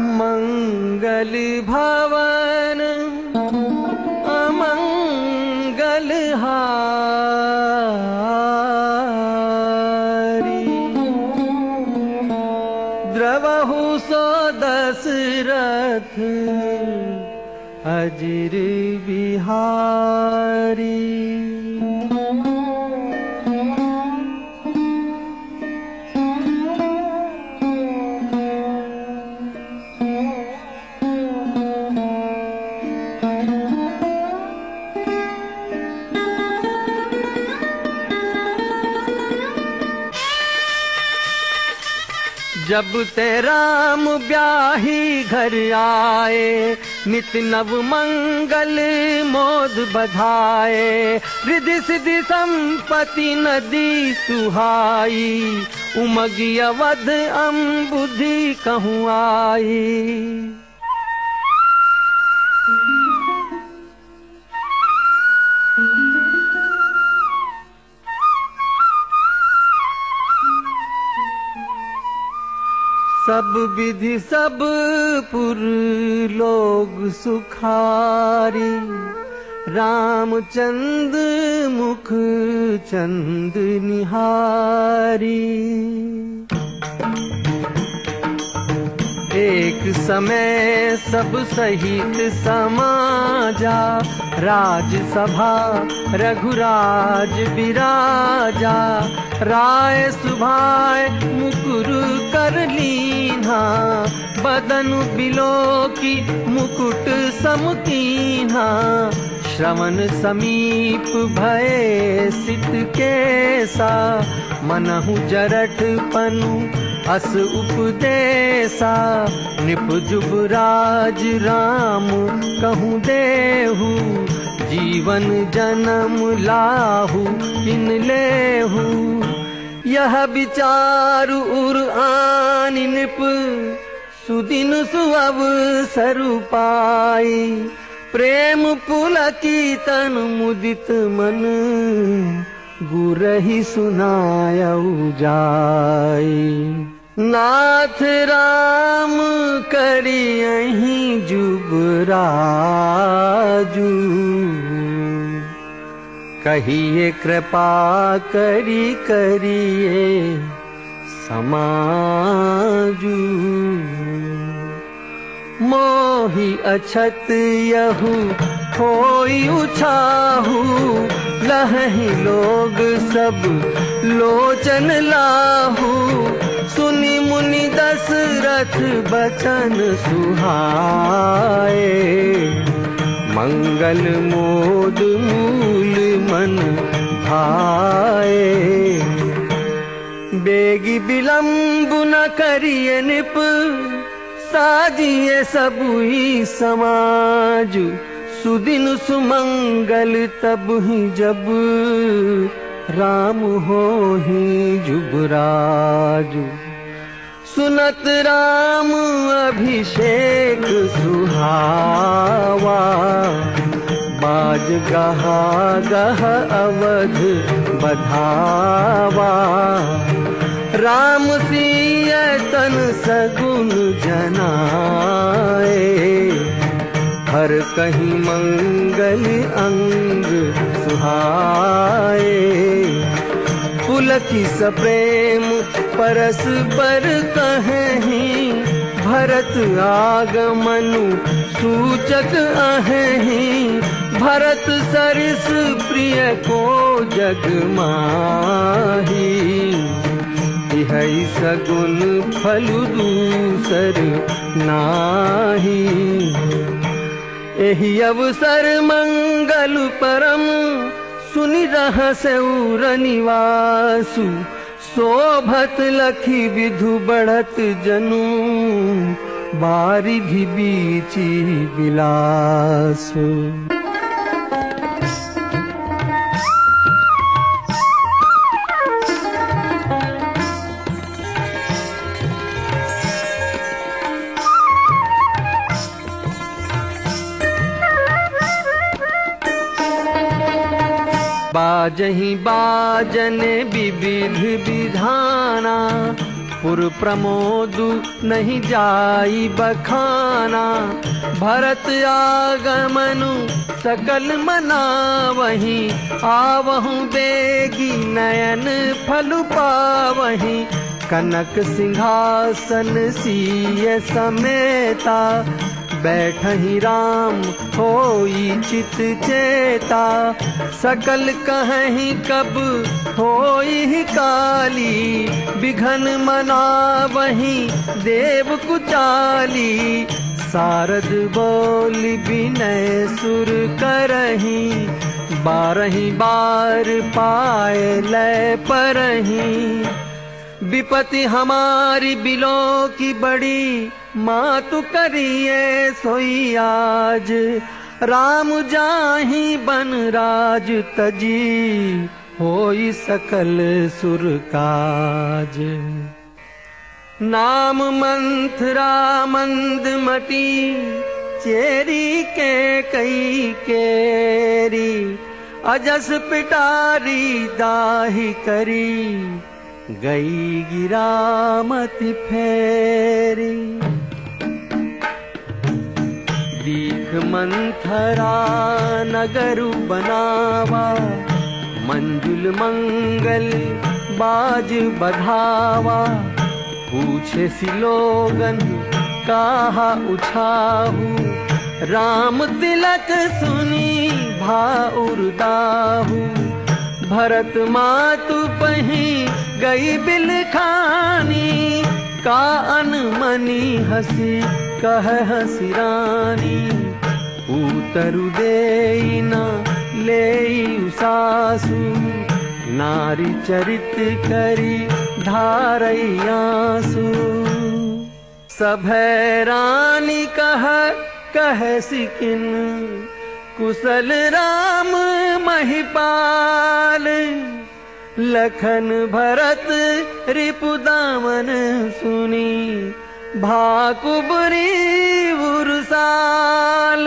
मङ्गल भवन अमङ्गल द्रवहु सो दशरथ अजिर बिहारी जब ते राम ब्याही घर आए नित नव मंगल मोद बधाए रिधि सिद्धि संपत्ति नदी सुहाई उमगी अवध अम्बुधि कहूँ आई सब विधि सब पुर लोग सुखारी। रामचंद मुख चंद निहारी। एक समय सब सहित समाजा राजसभा रघुराज विराजा राय सुभाय मुकुर कर लीना बदन बिलो की मुकुट समकीना श्रवण समीप भय केसा मनहु जरठ पनु अस उपदेसा। निप जुबराज राम कहूँ देहु जीवन जन्म लाहु किन लेहु। यह विचार उर आन निप सुदिन सुअव सरु पाई प्रेम तन मुदित मन गुरही सुनायऊ जाई नाथ राम करी जुबराजू कहिए कृपा करी करिए समाजू मोहि अछत यहु होई उछाहू। लही लोग सब लोचन लाहू। सुनि मुनि दशरथ बचन सुहाए। मंगल मोद मूल मन भाए। बेगी विलंब न करिए निप साजिए सबुई समाज सुदिन सुमंगल तब ही जब राम हो ही जुबराजू। सुनत राम अभिषेक सुहावा बाज गहा गह अवध बधावा राम सिय तन सगुन जनाए। हर कहीं मंगल अंग सुहाए। पुलकी सप्रेम परस पर कहीं भरत आगमनु सूचक अहीं। भरत सरिस प्रिय को जग माही इहै सगुन फलु दूसर नाही। एहि अवसर मंगल परम सुनि रहस उर निवासु। शोभत लखी विधु बढ़त जनु बारिधि बीची बिलासु बाजही बाजन विविध विधाना पुर प्रमोद नहीं जाई बखाना। भरत आगमनु सकल मना वही आवहु बेगी नयन फल पावही। कनक सिंहासन सीय समेता बैठही राम, होई चित चेता। सकल कहीं कब होई काली। बिघन मना वही देव कुचाली। सारद बोल विनय सुर करही। बारही बार पाए लय परही। विपति हमारी बिलो की बड़ी मातु करिए सोई आज। राम जाही बन राज तजी होई सकल सुर काज। नाम मंथरा मंद मटी चेरी के कई केरी अजस पिटारी दाही करी गई गिरामति फेरी। दीख मंथरा नगरु बनावा मंजुल मंगल बाज बधावा पूछे सिलोगन कहा उछाहू। राम तिलक सुनी भा उर्दाहू भरत मातु पही गई बिल खानी का अनमनी हसी कह हसिरानी उतरु दे न ले सासु नारी चरित करी धारैयासु सभै रानी कह कह सिकिन कुशल राम महिपाल लखन भरत रिपुदामन सुनी भाकुबरी उर्साल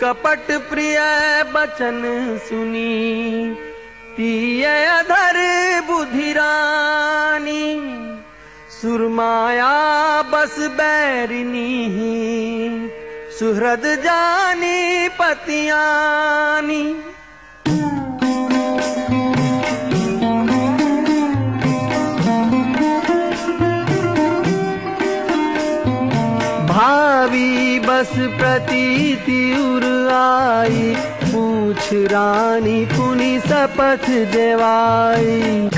कपट प्रिय बचन सुनी तीय अधर बुधिरानी सुरमाया बस बैरिनी सुहृद जानी पतियानी बस प्रतीति उर आई। पूछ रानी पुनि शपथ देवाई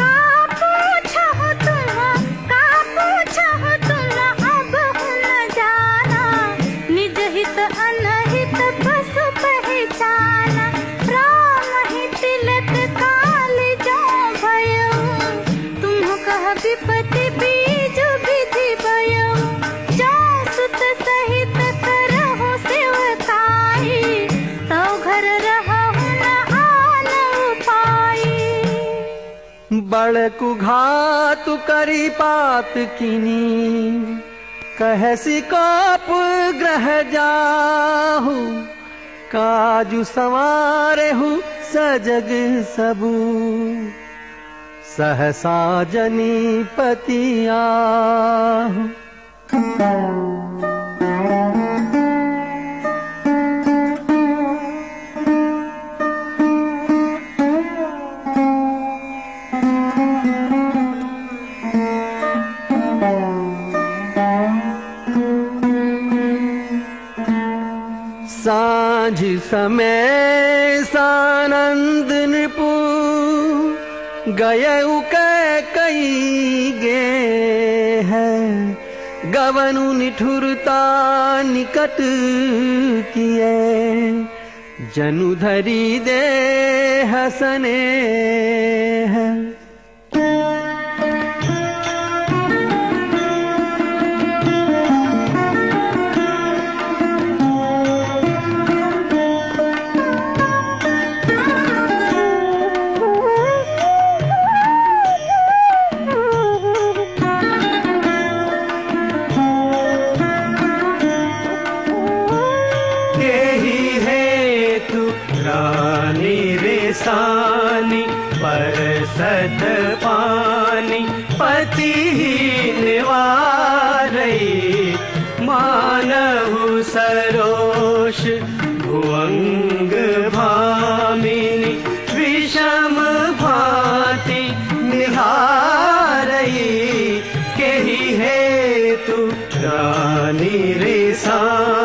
बड़कु घातु करी पात किनी। कहसी काप ग्रह जाहु। काजु संवारेहु सजग सबू। सहसा जनी पतियाहु सानंद नृपु। गय कई गे है। गवनु निठुरता निकट किए। जनु धरी दे हसने है मानहु सरोष भुवंग भामिनी विषम भांति निहारई केहि हेतु रे सानी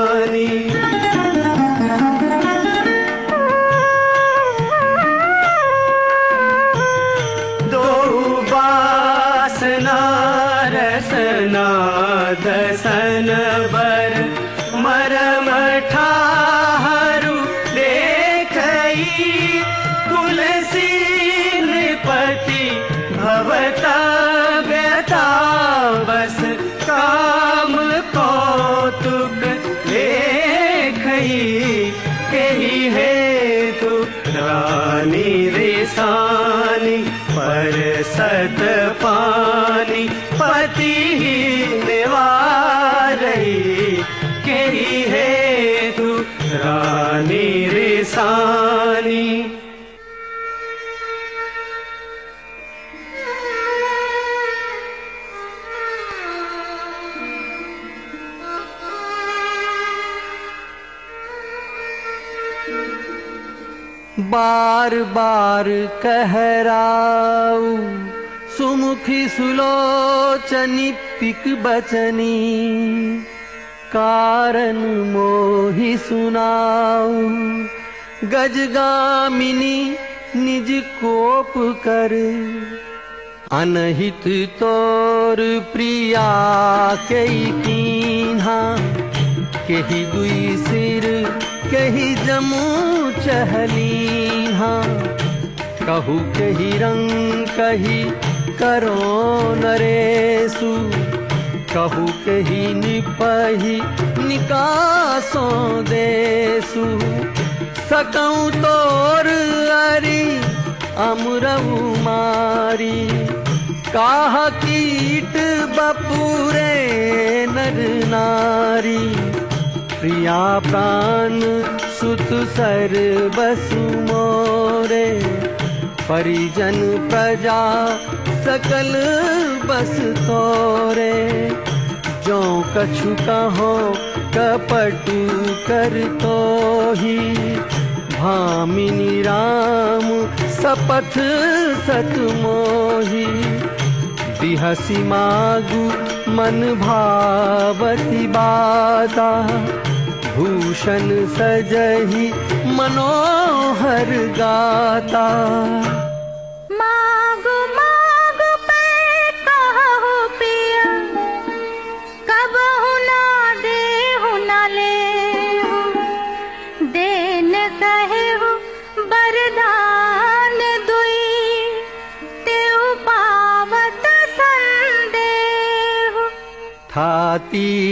बार बार कहराऊ। सुमुखी सुलोचनी पिक बचनी। कारण मोहि सुनाऊ। गजगामिनी निज कोप कर। अनहित तोर प्रिया सिर केही जमू चहली हाँ। कहू कही रंग, कही करो नरेसु। कहू कही निपही निकासो देसु। सकऊं तोर अरी, अमरऊ मारी। काह कीट बपुरे नर नारी। प्रिया प्राण सुत सर बसु मोरे परिजन प्रजा सकल बस तोरे। जो कछु कहो कपटु कर तो ही भामिनी राम सपथ सत मोही बिहसी मागु मन भावती बाता भूषण सजही मनोहर गाता मागो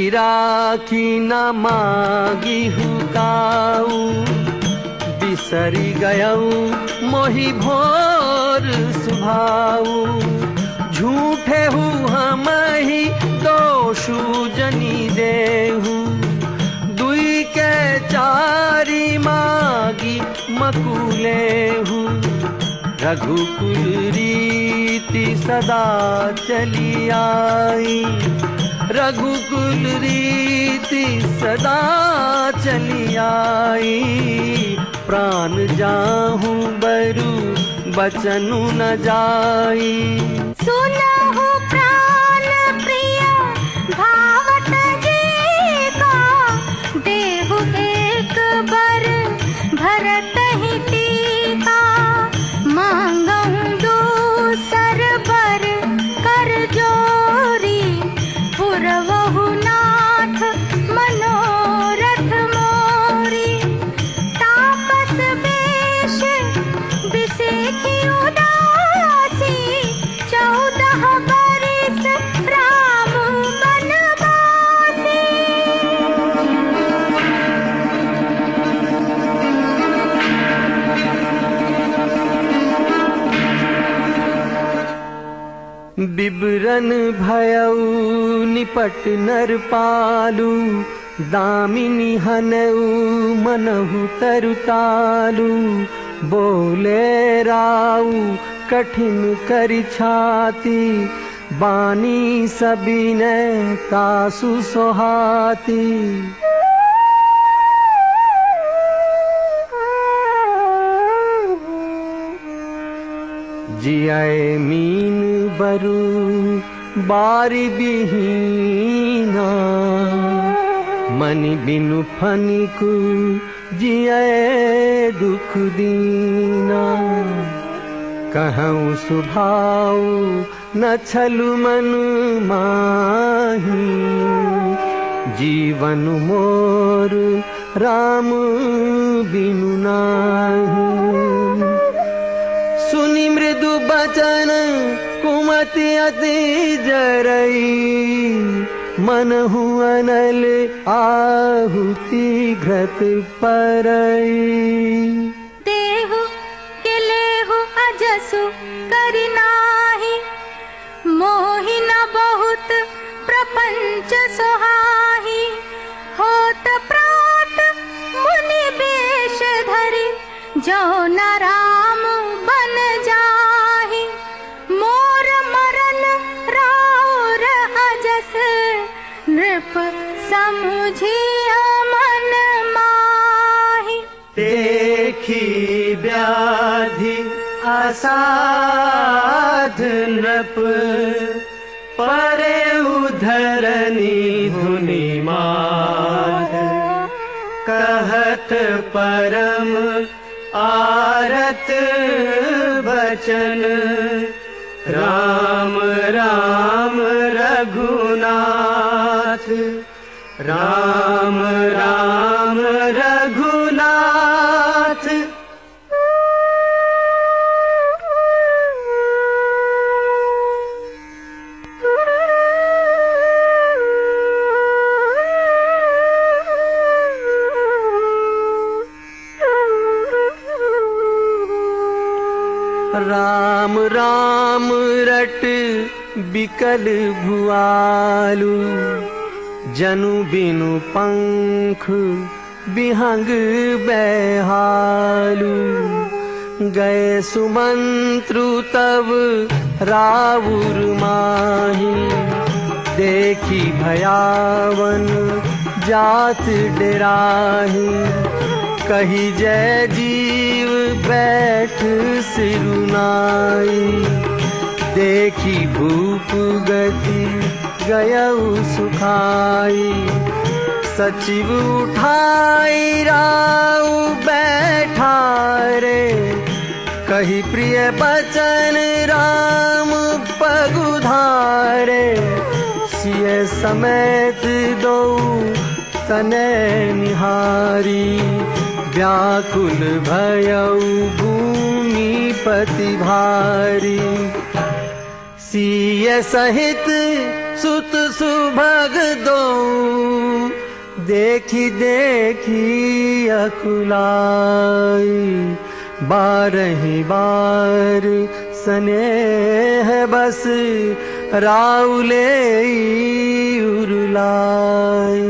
राखी न मागी हुकाऊ। बिसरी गयऊ मोहि भोर सुभाऊ। झूठे हु हम ही दोषु जनी देहु। दुई के चारी मागी मकुलेहु रघुकुल रीति सदा चली आई रघुकुल रीति सदा चली आई। प्राण जाहूं बरु बचनु न जाई। सुनहु प्राण प्रिय भावत जी का देहु एक निपट नर पालू दामिनी हनऊ मनहु तरुतालू। बोले बानी सबिने जियाए मीन बरु बारी बिहीना मनि बिनु फनिकु जियाए दुख दीना कहूँ सुभाव न छलु मन माही जीवन मोर राम बिनु नाही सुनि मृदु बचन कुमति अति जरई मन अनल आहुति घृत परई। देहु के लेहु अजसु करनाही मोहि न बहुत प्रपंच सोहाही। होत प्रात मुनि बेश धरि जो न देखी व्याधि असाध नृप। परे उधरनी धुनि माध। कहत परम आरत बचन। राम राम रघुनाथ राम राम रघुनाथ। राम राम रट बिकल भुआलू जनु बिनु पंख बिहंग बैहालू। गए सुमंत्रु तब राउर माही। देखी भयावन जात डराही। कही जय जीव बैठ सिरुनाई देखी भूप गति गयऊ सुखाई, सचिव उठाई राउ बैठा रे कही प्रिय बचन राम पगुधारे सिए समेत दो तने निहारी। व्याकुल भयऊ भूमि पति भारी। सिय सहित सुत सुभग दो देखी देखी अकुलाई। बारही बार स्नेह बस राउले उरुलाई।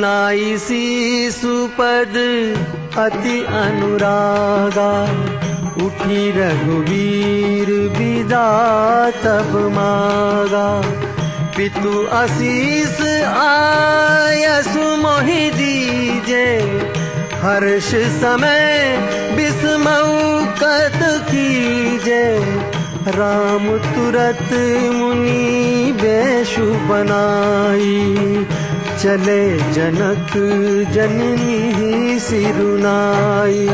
नाई सी सुपद अति अनुरागा उठी रघुवीर विदा तब मागा। पितु आशीष आयसु मोहि दीजे। हर्ष समय विस्मऊ कत कीजे। राम तुरत मुनि बेशु बनाई चले जनक जननी सिरुनाई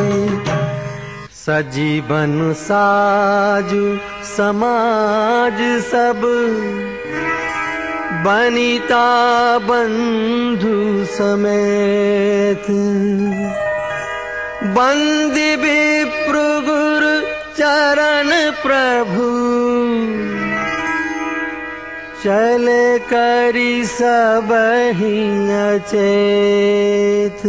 सजीवन साजु समाज सब। बनिता बंधु समेत। बंदी विप्र गुरु चरण प्रभु। चले करी सब ही अचेत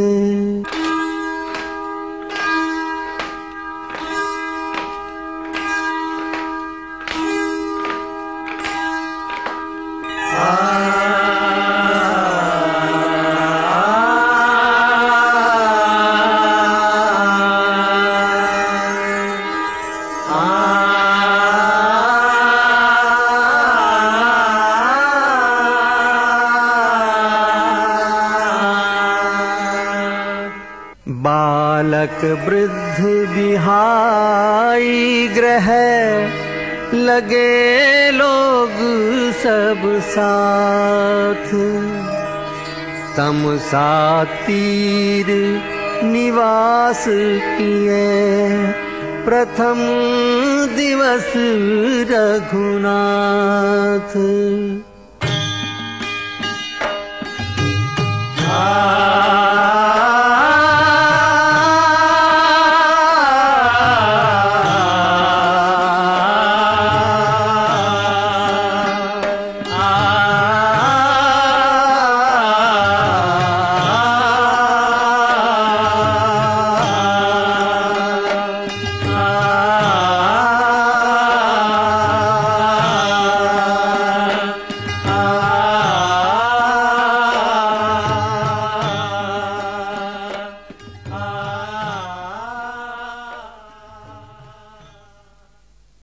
बालक वृद्ध बिहाई ग्रह लगे लोग सब साथ। तम सा तीर निवास किए प्रथम दिवस रघुनाथ